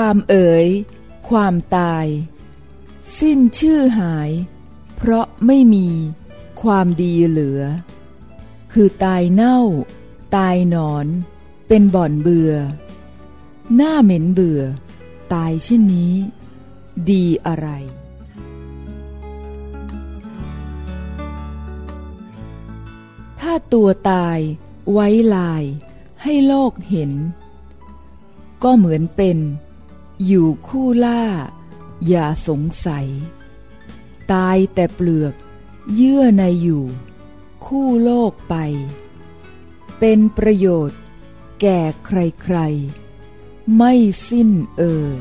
ความเอ๋ย ความตาย สิ้นชื่อหาย เพราะไม่มีความดีเหลือ คือตายเน่า ตายนอน เป็นบ่อนเบือ่อ หน้าเหม็นเบื่อ ตายเช่นนี้ ดีอะไรถ้าตัวตายไว้ลายให้โลกเห็น ก็เหมือนเป็น อยู่คู่ล่า อย่าสงสัย ตายแต่เปลือก เยื่อในอยู่ คู่โลกไป เป็นประโยชน์ แก่ใครๆ ไม่สิ้นเอ่ย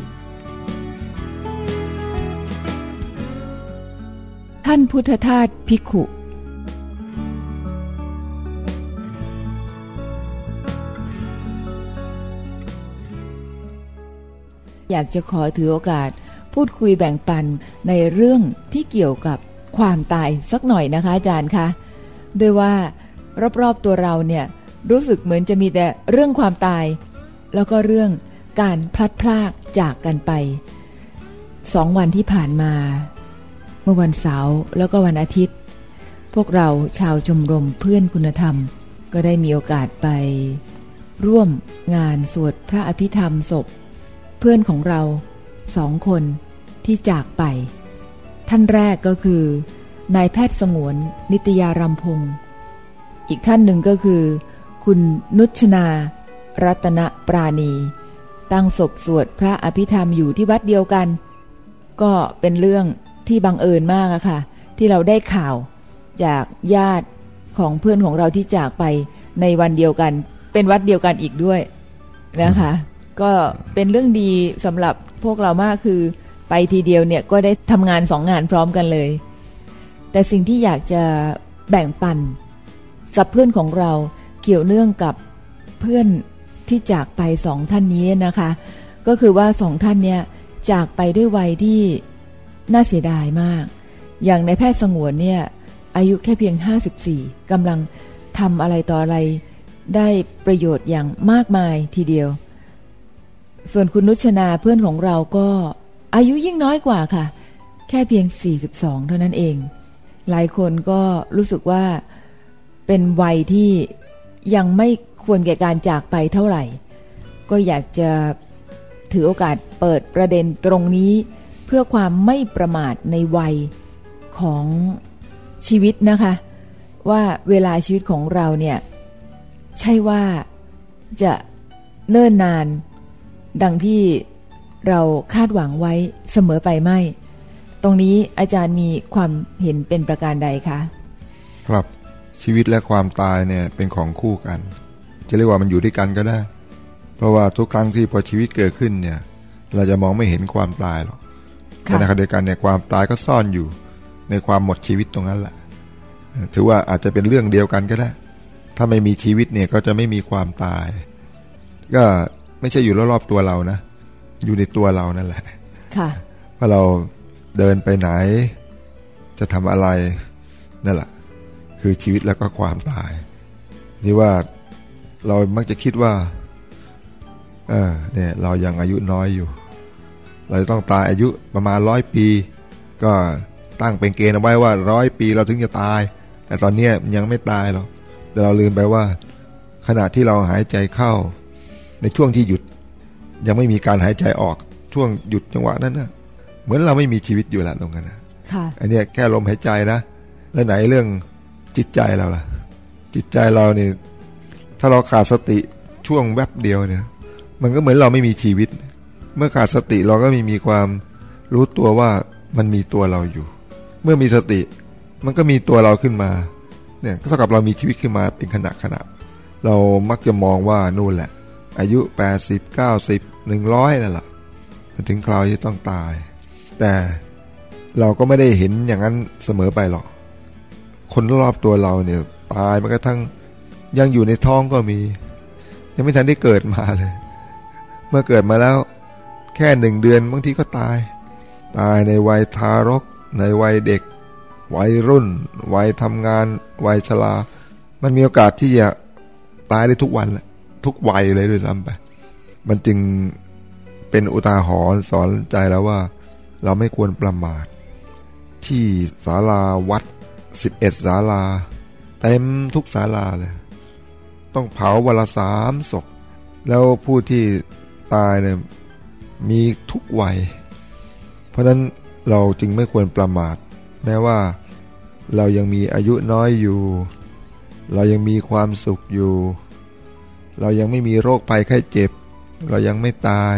ท่านพุทธทาสพิขุ อยากจะขอถือโอกาส พูดคุยแบ่งปันในเรื่องที่เกี่ยวกับความตายสักหน่อยนะคะอาจารย์คะด้วยว่ารอบๆตัวเราเนี่ยรู้สึกเหมือนจะมีแต่เรื่องความตาย แล้วก็เรื่องการพลัดพรากจากกันไปสองวันที่ผ่านมา เมื่อวันเสาร์แล้วก็วันอาทิตย์ พวกเราชาวชมรมเพื่อนคุณธรรม ก็ได้มีโอกาสไป ร่วมงานสวดพระอภิธรรมศพ เพื่อนของเราสองคนที่จากไป ท่านแรกก็คือนายแพทย์สงวน นิตยารำพงศ์อีกท่านหนึ่งก็คือ คุณนุชนา รัตนปราณี ตั้งศพสวดพระอภิธรรมอยู่ที่วัดเดียวกัน ก็เป็นเรื่องที่บังเอิญมากอะค่ะ ที่เราได้ข่าวจากญาติของเพื่อนของเราที่จากไปในวันเดียวกัน เป็นวัดเดียวกันอีกด้วยนะคะ ก็เป็นเรื่องดีสำหรับพวกเรามากคือไปทีเดียวเนี่ยก็ได้ทำงานสองงานพร้อมกันเลย แต่สิ่งที่อยากจะแบ่งปัน กับเพื่อนของเราเกี่ยวเนื่องกับเพื่อนที่จากไปสองท่านนี้นะคะ ก็คือว่าสองท่านเนี่ยจากไปด้วยวัยที่น่าเสียดายมาก อย่างในแพทย์สงวนเนี่ยอายุแค่เพียง 54กำลังทำอะไรต่ออะไรได้ประโยชน์อย่างมากมายทีเดียว ส่วนคุณนุชนาเพื่อนของเราก็อายุยิ่งน้อยกว่าค่ะ แค่เพียง 42 เท่านั้นเอง หลายคนก็รู้สึกว่าเป็นวัยที่ยังไม่ควรแก่การจากไปเท่าไหร่ ก็อยากจะถือโอกาสเปิดประเด็นตรงนี้ เพื่อความไม่ประมาทในวัยของชีวิตนะคะ ว่าเวลาชีวิตของเราเนี่ย ใช่ว่าจะเนิ่นนาน ดังที่เราคาดหวังไว้เสมอไปไม่ ตรงนี้อาจารย์มีความเห็นเป็นประการใดคะ ครับชีวิตและความตายเนี่ยเป็นของคู่กัน จะเรียกว่ามันอยู่ด้วยกันก็ได้ เพราะว่าทุกครั้งที่พอชีวิตเกิดขึ้นเนี่ย เราจะมองไม่เห็นความตายหรอกแต่ในขณะเดียวกันเนี่ยความตายก็ซ่อนอยู่ในความหมดชีวิตตรงนั้นแหละ ถือว่าอาจจะเป็นเรื่องเดียวกันก็ได้ ถ้าไม่มีชีวิตเนี่ยก็จะไม่มีความตาย ก็ ไม่ใช่อยู่รอบๆตัวเรานะ อยู่ในตัวเรานั่นแหละ ค่ะ ว่าเราเดินไปไหน จะทำอะไรนั่นแหละ คือชีวิตแล้วก็ความตาย นี่ว่าเรามักจะคิดว่า เออเนี่ย เรายังอายุน้อยอยู่ เราจะต้องตายอายุประมาณร้อยปี ก็ตั้งเป็นเกณฑ์เอาไว้ว่าร้อยปีเราถึงจะตาย แต่ตอนนี้ยังไม่ตายหรอกแต่เราลืมไปว่า ขณะที่เราหายใจเข้า ในช่วงที่หยุดยังไม่มีการหายใจออกช่วงหยุดจังหวะนั้นนะเหมือนเราไม่มีชีวิตอยู่แล้วตรงนั้นนะอันนี้แค่ลมหายใจนะแล้วไหนเรื่องจิตใจเราล่ะ จิตใจเราเนี่ยถ้าเราขาดสติช่วงแวบเดียวเนี่ย มันก็เหมือนเราไม่มีชีวิต เมื่อขาดสติเราก็ไม่มีความรู้ตัวว่ามันมีตัวเราอยู่ เมื่อมีสติมันก็มีตัวเราขึ้นมาเนี่ยก็เท่ากับเรามีชีวิตขึ้นมาเป็นขณะขณะ เรามักจะมองว่านู่นแหละ อายุ 80 90 100นั่นแหละมันถึงคราวที่ต้องตาย แต่เราก็ไม่ได้เห็นอย่างนั้นเสมอไปหรอก คนรอบตัวเราเนี่ยตายมันกระทั่งยังอยู่ในท้องก็มี ยังไม่ทันได้เกิดมาเลย เมื่อเกิดมาแล้วแค่หนึ่งเดือนบางทีก็ตาย ตายในวัยทารก ในวัยเด็ก วัยรุ่น วัยทำงาน วัยชรา มันมีโอกาสที่จะตายได้ทุกวันแหละ ทุกวัยเลยด้วยซ้ำไป มันจึงเป็นอุทาหรณ์สอนใจแล้วว่า เราไม่ควรประมาท ที่ศาลาวัดสิบเอ็ดศาลา เต็มทุกศาลาเลย ต้องเผาวันละสามศพ แล้วผู้ที่ตายเนี่ยมีทุกวัย เพราะนั้นเราจึงไม่ควรประมาท แม้ว่าเรายังมีอายุน้อยอยู่ เรายังมีความสุขอยู่ เรายังไม่มีโรคภัยไข้เจ็บ เรายังไม่ตาย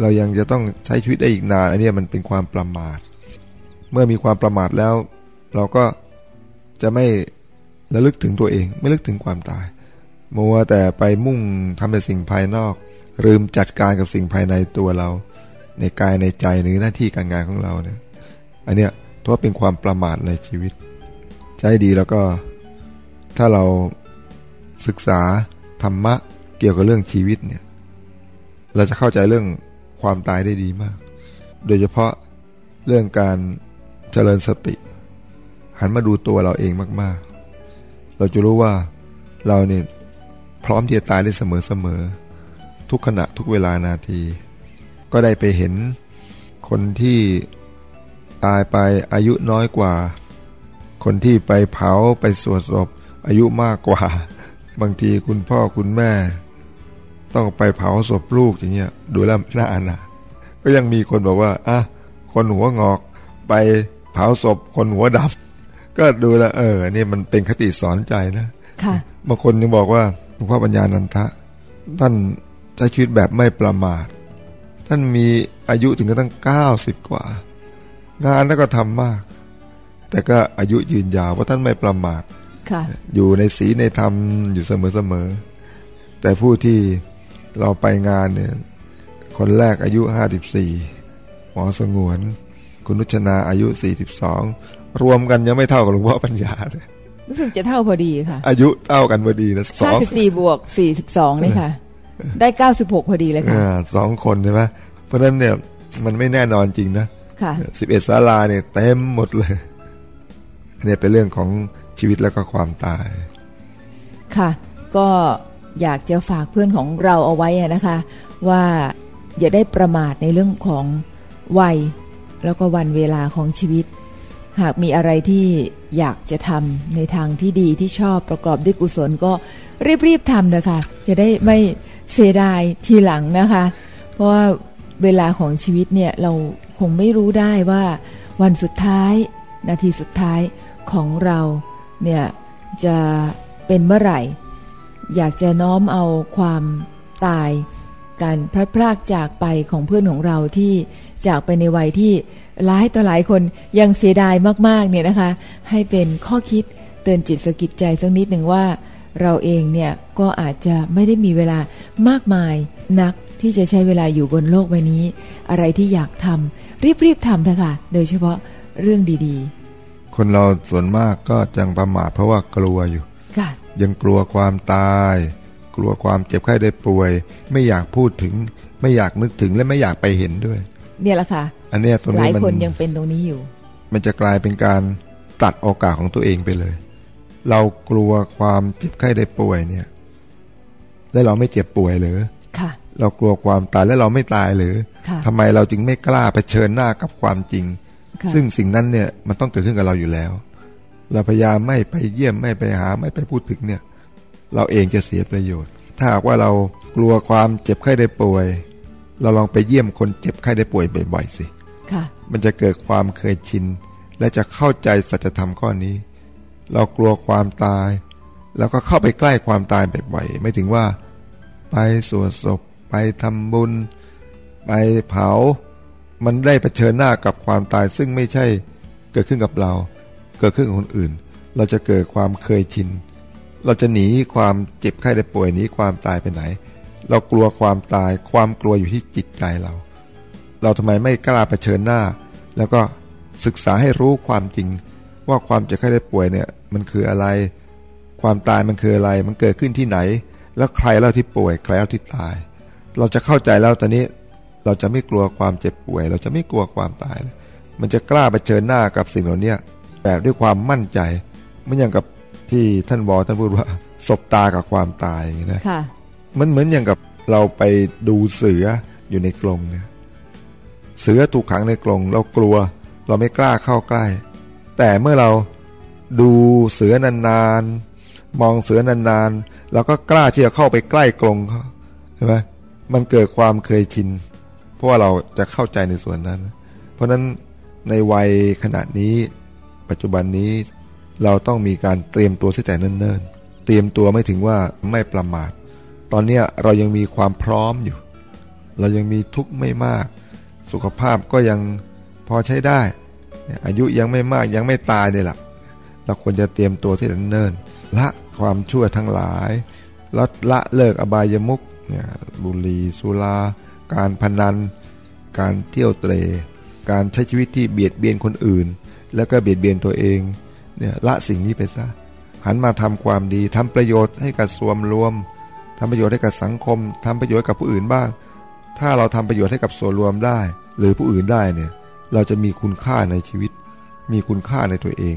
เรายังจะต้องใช้ชีวิตได้อีกนานอันนี้มันเป็นความประมาท เมื่อมีความประมาทแล้ว เราก็จะไม่ระลึกถึงตัวเอง ไม่ลึกถึงความตาย มัวแต่ไปมุ่งทำแต่สิ่งภายนอกลืมจัดการกับสิ่งภายในตัวเรา ในกายในใจหรือหน้าที่การงานของเราเนี่ย อันเนี้ยถือว่าเป็นความประมาทในชีวิต ใจดีแล้วก็ถ้าเราศึกษา ธรรมะเกี่ยวกับเรื่องชีวิตเนี่ย เราจะเข้าใจเรื่องความตายได้ดีมาก โดยเฉพาะเรื่องการเจริญสติ หันมาดูตัวเราเองมาก ๆ เราจะรู้ว่าเราเนี่ยพร้อมที่จะตายได้เสมอๆทุกขณะทุกเวลานาที ก็ได้ไปเห็นคนที่ตายไปอายุน้อยกว่า คนที่ไปเผาไปสวดศพอายุมากกว่า บางทีคุณพ่อคุณแม่ ต้องไปเผาศพลูกอย่างเงี้ยดูแล้วน่าอนาก็ยังมีคนบอกว่าอะคนหัวงอก ไปเผาศพคนหัวดำก็ดูแลเออนี่มันเป็นคติสอนใจนะค่ะบางคนยังบอกว่าหลวงพ่อปัญญานันทะ ท่านใช้ชีวิตแบบไม่ประมาท ท่านมีอายุถึงกระทั่งเก้าสิบกว่า งานแล้วก็ทำมาก แต่ก็อายุยืนยาวเพราะท่านไม่ประมาทค่ะ อยู่ในศีลในธรรมอยู่เสมอๆแต่ผู้ที่เราไปงานเนี่ย คนแรกอายุห้าสิบสี่หมอสงวน คุณนุชนาอายุสี่สิบสองรวมกันยังไม่เท่ากับหลวงพ่อปัญญาเลยรู้สึกจะเท่าพอดีค่ะ อายุเท่ากันพอดีนะสห้าองสิบสี่บวกสี่สิบสองนี่ค่ะ ได้เก้าสิบหกพอดีเลยค่ะอ่าสองคนใช่ไหมเพราะฉะนั้นเนี่ยมันไม่แน่นอนจริงนะ ค่ะสิบเอ็ดศาลาเนี่ยเต็มหมดเลยอันนี้เป็นเรื่องของ ชีวิตแล้วก็ความตาย ค่ะ ก็อยากจะฝากเพื่อนของเราเอาไว้นะคะ ว่าอย่าได้ประมาทในเรื่องของวัย แล้วก็วันเวลาของชีวิต หากมีอะไรที่อยากจะทำในทางที่ดีที่ชอบประกอบด้วยกุศลก็รีบๆทำนะคะจะได้ไม่เสียดายทีหลังนะคะ เพราะว่าเวลาของชีวิตเนี่ยเราคงไม่รู้ได้ว่าวันสุดท้าย นาทีสุดท้ายของเรา เนี่ยจะเป็นเมื่อไหร่ อยากจะน้อมเอาความตาย การพลัดพรากจากไปของเพื่อนของเราที่จากไปในวัยที่หลายต่อหลายคนยังเสียดายมากๆเนี่ยนะคะ ให้เป็นข้อคิดเตือนจิตสกิดใจสักนิดหนึ่งว่า เราเองเนี่ยก็อาจจะไม่ได้มีเวลามากมายนักที่จะใช้เวลาอยู่บนโลกใบนี้ อะไรที่อยากทำรีบๆทำเถอะค่ะ โดยเฉพาะเรื่องดี คนเราส่วนมากก็จังประมาทเพราะว่ากลัวอยู่ๆค่ะยังกลัวความตาย กลัวความเจ็บไข้ได้ป่วย ไม่อยากพูดถึง ไม่อยากนึกถึงและไม่อยากไปเห็นด้วย เนี่ยแหละค่ะ อันเนี้ยตรงหนี้ลายมันคนยังเป็นตรงนี้อยู่ มันจะกลายเป็นการตัดโอกาสของตัวเองไปเลย เรากลัวความเจ็บไข้ได้ป่วยเนี่ย และเราไม่เจ็บป่วยหรือค่ะเรากลัวความตายและเราไม่ตายหรือค่ะทำไมเราจึงไม่กล้าเผชิญหน้ากับความจริงค่ะ ซึ่งสิ่งนั้นเนี่ยมันต้องเกิดขึ้นกับเราอยู่แล้ว เราพยายามไม่ไปเยี่ยมไม่ไปหาไม่ไปพูดถึงเนี่ย เราเองจะเสียประโยชน์ ถ้าหากว่าเรากลัวความเจ็บไข้ได้ป่วย เราลองไปเยี่ยมคนเจ็บไข้ได้ป่วยบ่อยๆสิค่ะมันจะเกิดความเคยชิน และจะเข้าใจสัจธรรมข้อนี้ เรากลัวความตาย แล้วก็เข้าไปใกล้ความตายบ่อยๆไม่ถึงว่า ไปสวดศพไปทำบุญ ไปเผา มันได้เผชิญหน้ากับความตายซึ่งไม่ใช่เกิดขึ้นกับเรา เกิดขึ้นกับคนอื่น เราจะเกิดความเคยชิน เราจะหนีความเจ็บไข้ได้ป่วยหนีความตายไปไหน เรากลัวความตาย ความกลัวอยู่ที่จิตใจเรา เราทำไมไม่กล้าเผชิญหน้า แล้วก็ศึกษาให้รู้ความจริง ว่าความเจ็บไข้ได้ป่วยเนี่ยมันคืออะไร ความตายมันคืออะไร มันเกิดขึ้นที่ไหน แล้วใครเล่าที่ป่วย ใครเล่าที่ตาย เราจะเข้าใจแล้วตอนนี้ เราจะไม่กลัวความเจ็บป่วย เราจะไม่กลัวความตายเลยมันจะกล้าเผชิญหน้ากับสิ่งเหล่านี้แบบด้วยความมั่นใจไม่อย่างกับที่ท่านบอกท่านพูดว่าสบตากับความตายอย่างนี้นะค่ะมันเหมือนอย่างกับเราไปดูเสืออยู่ในกรงเนี่ยเสือถูกขังในกรงเรากลัว เราไม่กล้าเข้าใกล้ แต่เมื่อเราดูเสือนานๆมองเสือนานๆเราก็กล้าที่จะเข้าไปใกล้กรงเขาใช่ไหมมันเกิดความเคยชิน เพราะว่าเราจะเข้าใจในส่วนนั้น เพราะฉะนั้นในวัยขณะนี้ ปัจจุบันนี้เราต้องมีการเตรียมตัวที่แต่เนิ่นๆ เตรียมตัวไม่ถึงว่าไม่ประมาท ตอนนี้เรายังมีความพร้อมอยู่ เรายังมีทุกข์ไม่มาก สุขภาพก็ยังพอใช้ได้ อายุยังไม่มากยังไม่ตายเนี่ยหละเราควรจะเตรียมตัวที่เนิ่นๆละความชั่วทั้งหลายลดละเลิกอบายมุกเนี่ยบุหรี่สุรา การพนัน การเที่ยวเตร การใช้ชีวิตที่เบียดเบียนคนอื่น แล้วก็เบียดเบียนตัวเองเนี่ยละสิ่งนี้ไปซะหันมาทำความดีทำประโยชน์ให้กับส่วนรวมทำประโยชน์ให้กับสังคมทำประโยชน์กับผู้อื่นบ้าง ถ้าเราทำประโยชน์ให้กับส่วนรวมได้ หรือผู้อื่นได้เนี่ยเราจะมีคุณค่าในชีวิต มีคุณค่าในตัวเอง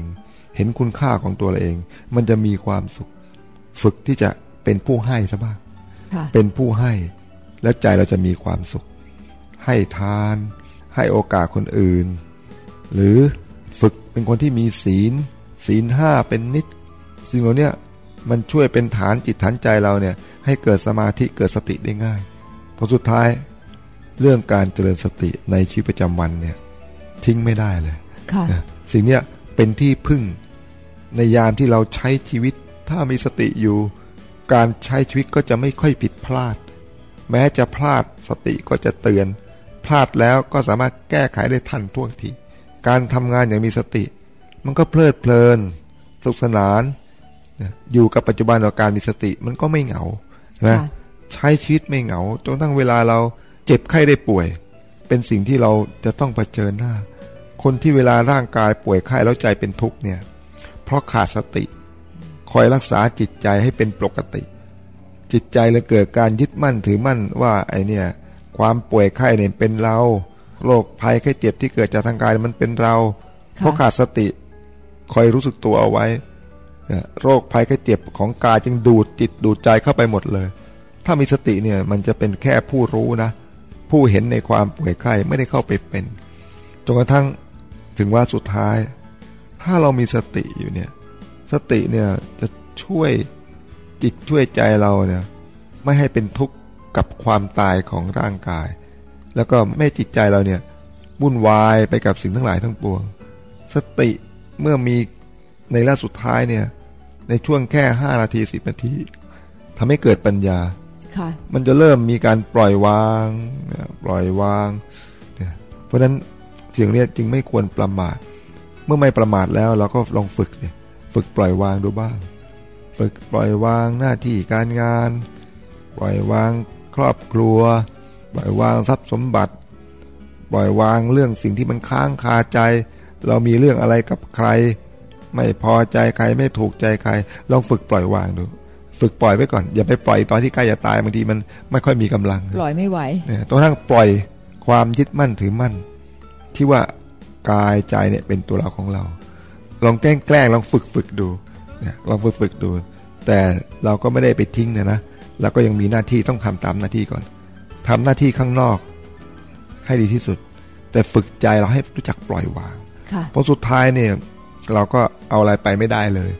เห็นคุณค่าของตัวเราเอง มันจะมีความสุข ฝึกที่จะเป็นผู้ให้ซะบ้างค่ะเป็นผู้ให้ แล้วใจเราจะมีความสุข ให้ทาน ให้โอกาสคนอื่น หรือฝึกเป็นคนที่มีศีล ศีลห้าเป็นนิด สิ่งเหล่าเนี้ยมันช่วยเป็นฐานจิตฐานใจเราเนี่ยให้เกิดสมาธิเกิดสติได้ง่ายพอสุดท้ายเรื่องการเจริญสติในชีวิตประจำวันเนี่ยทิ้งไม่ได้เลยค่ะนะสิ่งเนี้ยเป็นที่พึ่งในยามที่เราใช้ชีวิต ถ้ามีสติอยู่ การใช้ชีวิตก็จะไม่ค่อยผิดพลาด แม้จะพลาดสติก็จะเตือน พลาดแล้วก็สามารถแก้ไขได้ทันท่วงทีการทำงานอย่างมีสติ มันก็เพลิดเพลินสนุกสนานนะอยู่กับปัจจุบันกับการมีสติมันก็ไม่เหงาใช่ไหมค่ะใช้ชีวิตไม่เหงาจนทั้งเวลาเราเจ็บไข้ได้ป่วย เป็นสิ่งที่เราจะต้องเผชิญหน้า คนที่เวลาร่างกายป่วยไข้แล้วใจเป็นทุกข์เนี่ย เพราะขาดสติ คอยรักษาจิตใจให้เป็นปกติ จิตใจเลยเกิดการยึดมั่นถือมั่นว่าไอเนี่ย ความป่วยไข้เนี่ยเป็นเราโรคภัยไข้เจ็บที่เกิดจากทางกายมันเป็นเราค่ะเพราะขาดสติคอยรู้สึกตัวเอาไว้เนี่ยโรคภัยไข้เจ็บของกายจึงดูดจิตดูดใจเข้าไปหมดเลย ถ้ามีสติเนี่ยมันจะเป็นแค่ผู้รู้นะ ผู้เห็นในความป่วยไข้ไม่ได้เข้าไปเป็นจนกระทั่งถึงว่าสุดท้าย ถ้าเรามีสติอยู่เนี่ย สติเนี่ยจะช่วย จิตช่วยใจเราเนี่ยไม่ให้เป็นทุกข์กับความตายของร่างกาย แล้วก็ไม่ให้จิตใจเราเนี่ยวุ่นวายไปกับสิ่งทั้งหลายทั้งปวง สติเมื่อมีในระสุดท้ายเนี่ยในช่วงแค่ห้านาทีสิบนาทีทำให้เกิดปัญญาค่ะมันจะเริ่มมีการปล่อยวางเนี่ยปล่อยวางเนี่ยเพราะฉะนั้นสิ่งเนี้ยจึงไม่ควรประมาท เมื่อไม่ประมาทแล้วเราก็ลองฝึกเนี่ย ฝึกปล่อยวางดูบ้าง ฝึกปล่อยวางหน้าที่การงาน ปล่อยวางครอบครัว ปล่อยวางทรัพย์สมบัติ ปล่อยวางเรื่องสิ่งที่มันค้างคาใจ เรามีเรื่องอะไรกับใคร ไม่พอใจใครไม่ถูกใจใครลองฝึกปล่อยวางดูฝึกปล่อยไว้ก่อน อย่าไปปล่อยตอนที่ใกล้จะตายบางทีมันไม่ค่อยมีกำลัง ปล่อยไม่ไหวเนี่ยต้องทั้งปล่อยความยึดมั่นถือมั่น ที่ว่ากายใจเนี่ยเป็นตัวเราของเรา ลองแกล้งแกล้งลองฝึกฝึกดู เนี่ยลองฝึกฝึกดู แต่เราก็ไม่ได้ไปทิ้งนะนะเราก็ยังมีหน้าที่ต้องทำตามหน้าที่ก่อนทำหน้าที่ข้างนอก ให้ดีที่สุด แต่ฝึกใจเราให้รู้จักปล่อยวางค่ะเพราะสุดท้ายเนี่ย เราก็เอาอะไรไปไม่ได้เลย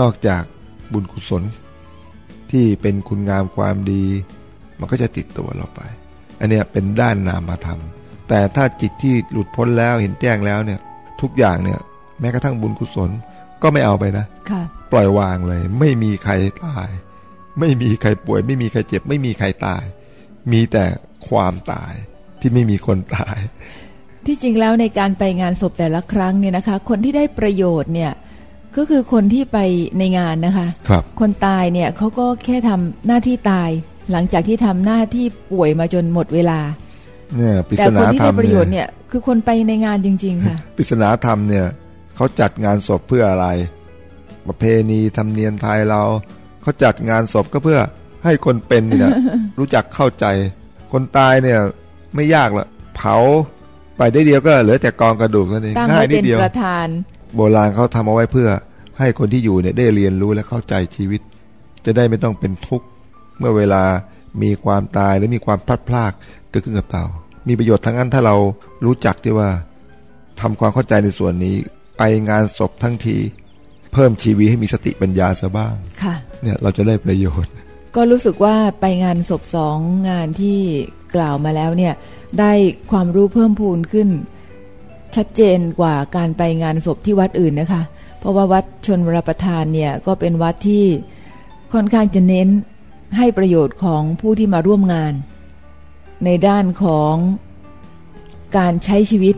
นอกจากบุญกุศล ที่เป็นคุณงามความดี มันก็จะติดตัวเราไป อันเนี้ยเป็นด้านนามธรรมแต่ถ้าจิตที่หลุดพ้นแล้วเห็นแจ้งแล้วเนี่ย ทุกอย่างเนี่ย แม้กระทั่งบุญกุศล ก็ไม่เอาไปนะค่ะปล่อยวางเลย ไม่มีใครตาย ไม่มีใครป่วย ไม่มีใครเจ็บ ไม่มีใครตาย มีแต่ความตายที่ไม่มีคนตาย ที่จริงแล้วในการไปงานศพแต่ละครั้งเนี่ยนะคะ คนที่ได้ประโยชน์เนี่ยก็คือคนที่ไปในงานนะคะครับคนตายเนี่ยเขาก็แค่ทำหน้าที่ตาย หลังจากที่ทำหน้าที่ป่วยมาจนหมดเวลาเนี่ยปริแต่ศคนนาที่ธรรได้มประโยชน์เนี่ยเนี่ย คือคนไปในงานจริง ๆ ค่ะปริศนาธรรมเนี่ย เขาจัดงานศพเพื่ออะไร ประเพณีธรรมเนียมไทยเราเขาจัดงานศพก็เพื่อให้คนเป็นเนี่ยรู้จักเข้าใจ คนตายเนี่ยไม่ยากหรอกเผาไปได้เดียวก็เหลือแต่กองกระดูกนั่นเองตั้งง่าไว้ยนิเป็ดนเดียวประธาน โบราณเขาทำเอาไว้เพื่อ ให้คนที่อยู่เนี่ยได้เรียนรู้และเข้าใจชีวิต จะได้ไม่ต้องเป็นทุกข์เมื่อเวลามีความตายหรือมีความพลัดพรากเกิดขึ้นกับเรามีประโยชน์ทั้งนั้นถ้าเรารู้จักที่ว่าทำความเข้าใจในส่วนนี้ ไปงานศพทั้งที เพิ่มชีวิตให้มีสติปัญญาซะบ้างค่ะ เนี่ยเราจะได้ประโยชน์ ก็รู้สึกว่าไปงานศพสองงานที่กล่าวมาแล้วเนี่ย ได้ความรู้เพิ่มพูนขึ้น ชัดเจนกว่าการไปงานศพที่วัดอื่นนะคะ เพราะว่าวัดชนวรประทานเนี่ยก็เป็นวัดที่ค่อนข้างจะเน้นให้ประโยชน์ของผู้ที่มาร่วมงาน ในด้านของการใช้ชีวิต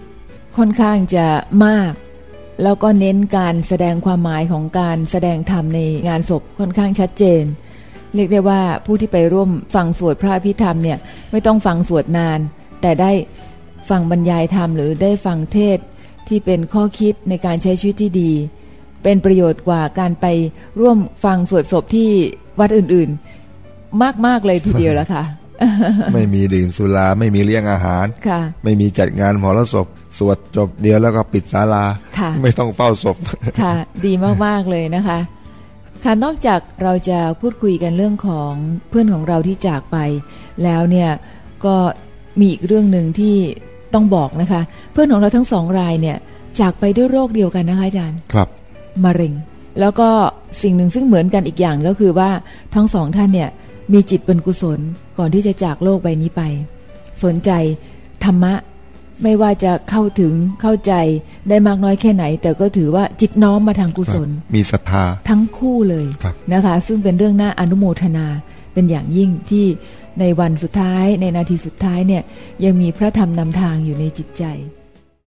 ค่อนข้างจะมาก แล้วก็เน้นการแสดงความหมายของการแสดงธรรมในงานศพค่อนข้างชัดเจน เรียกได้ว่าผู้ที่ไปร่วมฟังสวดพระอภิธรรมเนี่ยไม่ต้องฟังสวดนาน แต่ได้ฟังบรรยายธรรมหรือได้ฟังเทศน์ที่เป็นข้อคิดในการใช้ชีวิตที่ดี เป็นประโยชน์กว่าการไปร่วมฟังสวดศพที่วัดอื่นๆ มากๆเลยทีเดียวละค่ะ ไม่มีดื่มสุราไม่มีเลี้ยงอาหารค่ะไม่มีจัดงานมหรสพ สวดจบเดียวแล้วก็ปิดศาลาค่ะไม่ต้องเฝ้าศพ ค่ะ ดีมาก ๆ เลยนะคะ ค่ะ นอกจากเราจะพูดคุยกันเรื่องของเพื่อนของเราที่จากไป แล้วเนี่ยก็มีอีกเรื่องหนึ่งที่ต้องบอกนะคะ เพื่อนของเราทั้งสองรายเนี่ยจากไปด้วยโรคเดียวกันนะคะอาจารย์ ครับ มะเร็ง แล้วก็สิ่งหนึ่งซึ่งเหมือนกันอีกอย่างก็คือว่าทั้งสองท่านเนี่ยมีจิตเป็นกุศลก่อนที่จะจากโลกใบนี้ไป สนใจธรรมะ ไม่ว่าจะเข้าถึงเข้าใจได้มากน้อยแค่ไหน แต่ก็ถือว่าจิตน้อมมาทางกุศล มีศรัทธาทั้งคู่เลยครับนะคะ ซึ่งเป็นเรื่องน่าอนุโมทนาเป็นอย่างยิ่งที่ในวันสุดท้ายในนาทีสุดท้ายเนี่ยยังมีพระธรรมนำทางอยู่ในจิตใจ